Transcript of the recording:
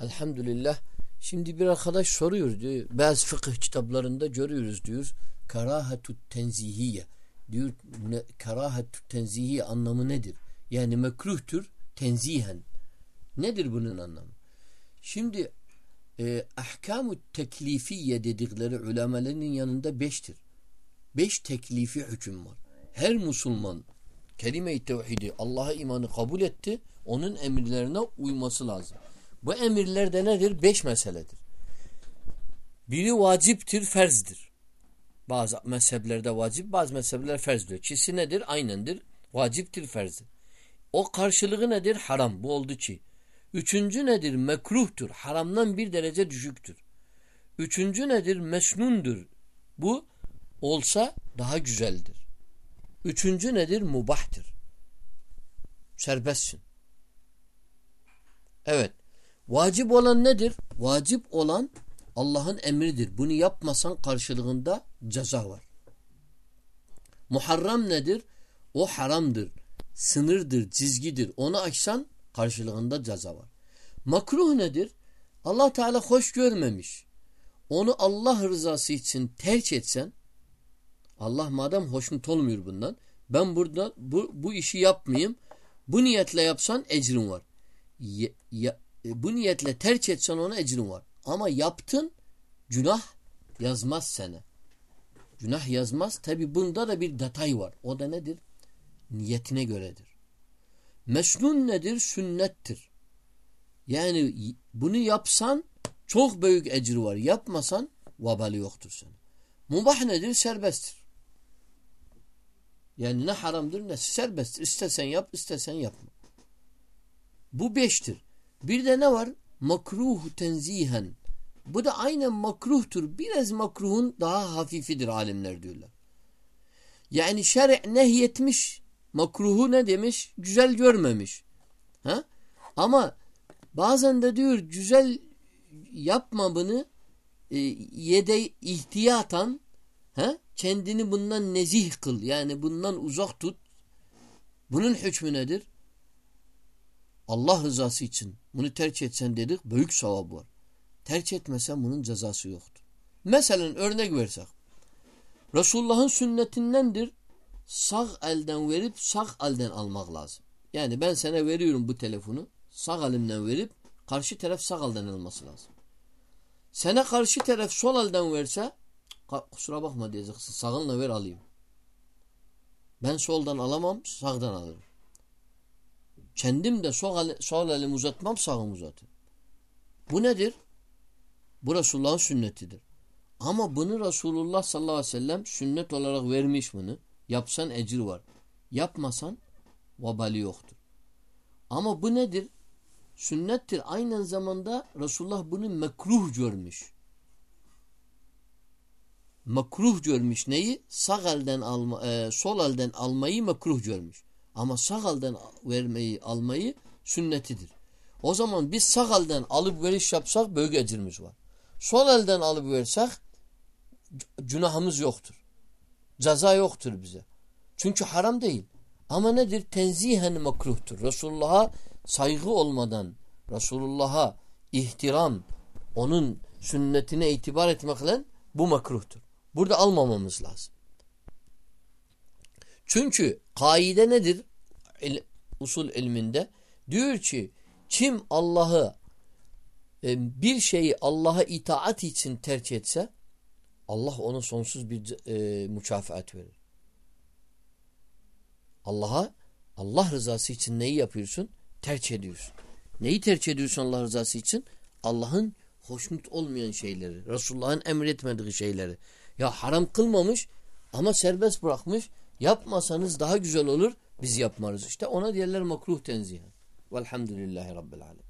Elhamdülillah. Şimdi bir arkadaş soruyor diyor. Bazı fıkıh kitaplarında görüyoruz diyor. Karahatü tenzihiye. Diyor ne, karahatü tenzihiye anlamı nedir? Yani mekruhtur tenzihen. Nedir bunun anlamı? Şimdi e, ahkamu teklifiye dedikleri ulemaların yanında beştir. Beş teklifi hüküm var. Her Müslüman kelime-i tevhidi Allah'a imanı kabul etti. Onun emirlerine uyması lazım. Bu emirler de nedir? Beş meseledir. Biri vaciptir, ferzdir. Bazı mezheplerde vacip, bazı mezhepler ferzdir. İkisi nedir? Aynendir. Vaciptir, ferzdir. O karşılığı nedir? Haram. Bu oldu ki. Üçüncü nedir? Mekruhtur. Haramdan bir derece düşüktür. Üçüncü nedir? Mesnundur. Bu olsa daha güzeldir. Üçüncü nedir? Mubahtır. Serbestsin. Evet. Vacip olan nedir? Vacip olan Allah'ın emridir. Bunu yapmasan karşılığında ceza var. Muharram nedir? O haramdır. Sınırdır, çizgidir. Onu açsan karşılığında ceza var. Makruh nedir? Allah Teala hoş görmemiş. Onu Allah rızası için terk etsen Allah madem hoşnut olmuyor bundan ben burada bu, bu işi yapmayayım bu niyetle yapsan ecrin var. Ya, ya, e, bu niyetle terk etsen ona ecrin var. Ama yaptın günah yazmaz sana. Günah yazmaz. Tabi bunda da bir detay var. O da nedir? Niyetine göredir. Mesnun nedir? Sünnettir. Yani bunu yapsan çok büyük ecir var. Yapmasan vabali yoktur sana. Mubah nedir? Serbesttir. Yani ne haramdır ne serbesttir. İstesen yap, istesen yapma. Bu beştir. Bir de ne var? Makruh tenzihen. Bu da aynen makruhtur. Biraz makruhun daha hafifidir alimler diyorlar. Yani şer'i nehyetmiş. Makruhu ne demiş? Güzel görmemiş. Ha? Ama bazen de diyor güzel yapma bunu e, yede ihtiyatan ha? kendini bundan nezih kıl. Yani bundan uzak tut. Bunun hükmü nedir? Allah rızası için bunu terk etsen dedik büyük sevap var. Terk etmesen bunun cezası yoktur. Mesela örnek versek. Resulullah'ın sünnetindendir sağ elden verip sağ elden almak lazım. Yani ben sana veriyorum bu telefonu sağ elimden verip karşı taraf sağ elden alması lazım. Sana karşı taraf sol elden verse kusura bakma diyeceksin sağınla ver alayım. Ben soldan alamam sağdan alırım. Kendim de sol, sol elimi uzatmam sağımı uzatırım. Bu nedir? Bu Resulullah'ın sünnetidir. Ama bunu Resulullah sallallahu aleyhi ve sellem sünnet olarak vermiş bunu. Yapsan ecir var. Yapmasan vabali yoktur. Ama bu nedir? Sünnettir. Aynı zamanda Resulullah bunu mekruh görmüş. Mekruh görmüş neyi? Sağ elden alma, e, sol elden almayı mekruh görmüş. Ama sağ elden vermeyi, almayı sünnetidir. O zaman biz sağ elden alıp veriş yapsak büyük ecirimiz var. Sol elden alıp versek günahımız yoktur. Ceza yoktur bize. Çünkü haram değil. Ama nedir? Tenzihen makruhtur. Resulullah'a saygı olmadan, Resulullah'a ihtiram, onun sünnetine itibar etmekle bu makruhtur. Burada almamamız lazım. Çünkü kaide nedir? İl, usul ilminde diyor ki kim Allah'ı e, bir şeyi Allah'a itaat için tercih etse Allah ona sonsuz bir e, mükafat verir. Allah'a Allah rızası için neyi yapıyorsun? Tercih ediyorsun. Neyi tercih ediyorsun Allah rızası için? Allah'ın hoşnut olmayan şeyleri, Resulullah'ın emretmediği şeyleri. Ya haram kılmamış ama serbest bırakmış. Yapmasanız daha güzel olur. Biz yapmarız. İşte ona diyorlar makruh tenzihen. Velhamdülillahi Rabbil Alem.